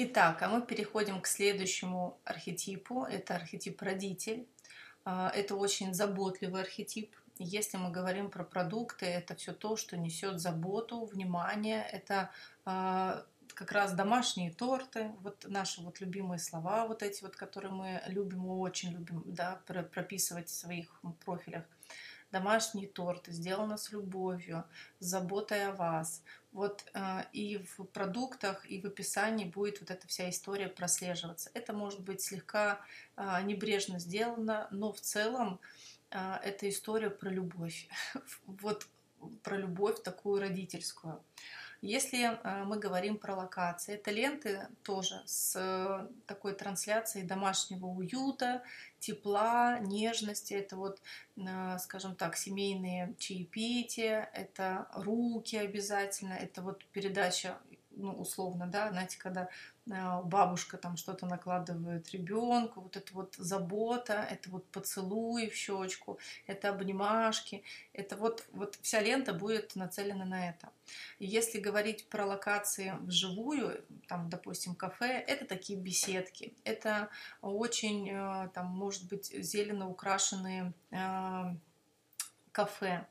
Итак, а мы переходим к следующему архетипу. Это архетип родитель. А, это очень заботливый архетип. Если мы говорим про продукты, это все то, что несет заботу, внимание. Это а, как раз домашние торты, вот наши вот любимые слова, вот эти вот, которые мы любим, очень любим, да, прописывать в своих профилях домашние торты, сделано с любовью, с заботой о вас. Вот э, и в продуктах, и в описании будет вот эта вся история прослеживаться. Это может быть слегка э, небрежно сделано, но в целом э, это история про любовь. вот про любовь такую родительскую. Если э, мы говорим про локации, это ленты тоже с э, такой трансляцией домашнего уюта, тепла, нежности. Это вот, э, скажем так, семейные чаепития, это руки обязательно, это вот передача ну, условно, да, знаете, когда а, бабушка там что-то накладывает ребенку, вот это вот забота, это вот поцелуй в щечку, это обнимашки, это вот, вот вся лента будет нацелена на это. И если говорить про локации вживую, там, допустим, кафе, это такие беседки, это очень, э, там, может быть, зелено украшенные э, кафе,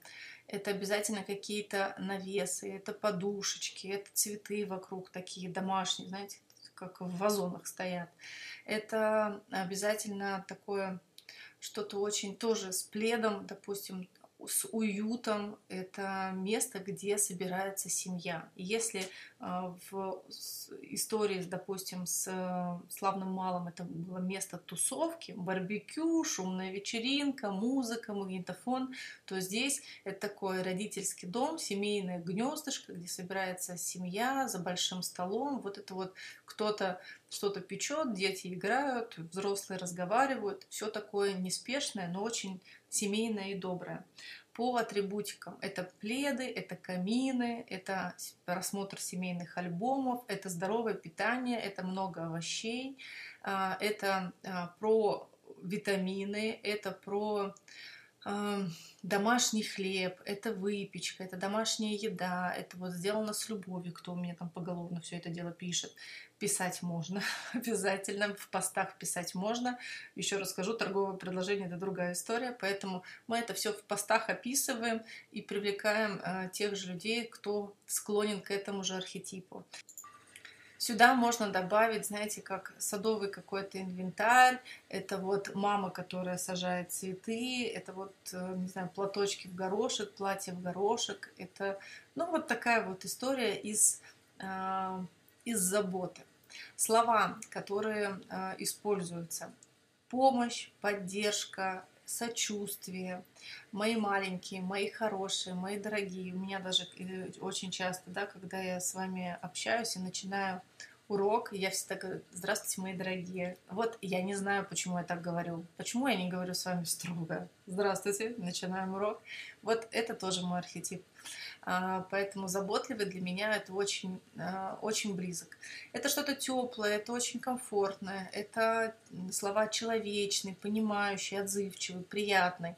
это обязательно какие-то навесы, это подушечки, это цветы вокруг такие домашние, знаете, как в вазонах стоят. Это обязательно такое что-то очень тоже с пледом, допустим, с уютом. Это место, где собирается семья. Если а, в истории, допустим, с э, славным малым это было место тусовки, барбекю, шумная вечеринка, музыка, магнитофон, то здесь это такой родительский дом, семейное гнездышко, где собирается семья за большим столом. Вот это вот кто-то что-то печет, дети играют, взрослые разговаривают. Все такое неспешное, но очень семейное и доброе по атрибутикам. Это пледы, это камины, это просмотр семейных альбомов, это здоровое питание, это много овощей, а, это а, про витамины, это про домашний хлеб, это выпечка, это домашняя еда, это вот сделано с любовью, кто у меня там поголовно все это дело пишет. Писать можно, обязательно, в постах писать можно. Еще расскажу, торговое предложение – это другая история, поэтому мы это все в постах описываем и привлекаем э, тех же людей, кто склонен к этому же архетипу. Сюда можно добавить, знаете, как садовый какой-то инвентарь. Это вот мама, которая сажает цветы. Это вот, э, не знаю, платочки в горошек, платье в горошек. Это, ну, вот такая вот история из, э, из заботы. Слова, которые э, используются. Помощь, поддержка, сочувствие, мои маленькие, мои хорошие, мои дорогие. У меня даже э, очень часто, да, когда я с вами общаюсь и начинаю урок, я всегда говорю, здравствуйте, мои дорогие. Вот я не знаю, почему я так говорю. Почему я не говорю с вами строго? Здравствуйте, начинаем урок. Вот это тоже мой архетип. А, поэтому заботливый для меня это очень, а, очень близок. Это что-то теплое, это очень комфортное, это слова человечный, понимающий, отзывчивый, приятный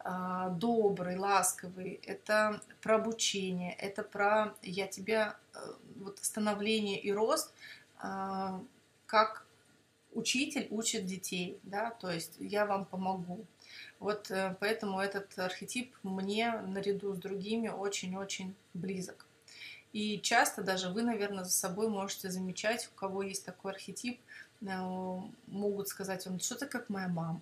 а, добрый, ласковый, это про обучение, это про я тебя э, вот становление и рост, как учитель учит детей, да, то есть я вам помогу. Вот э, поэтому этот архетип мне наряду с другими очень-очень близок. И часто даже вы, наверное, за собой можете замечать, у кого есть такой архетип, э, могут сказать вам, что ты как моя мама,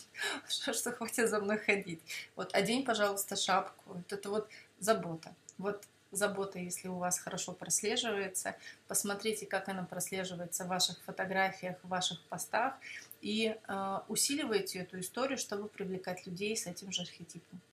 что, что хватит за мной ходить. Вот одень, пожалуйста, шапку. Вот это вот забота. Вот забота, если у вас хорошо прослеживается. Посмотрите, как она прослеживается в ваших фотографиях, в ваших постах и э, усиливайте эту историю, чтобы привлекать людей с этим же архетипом.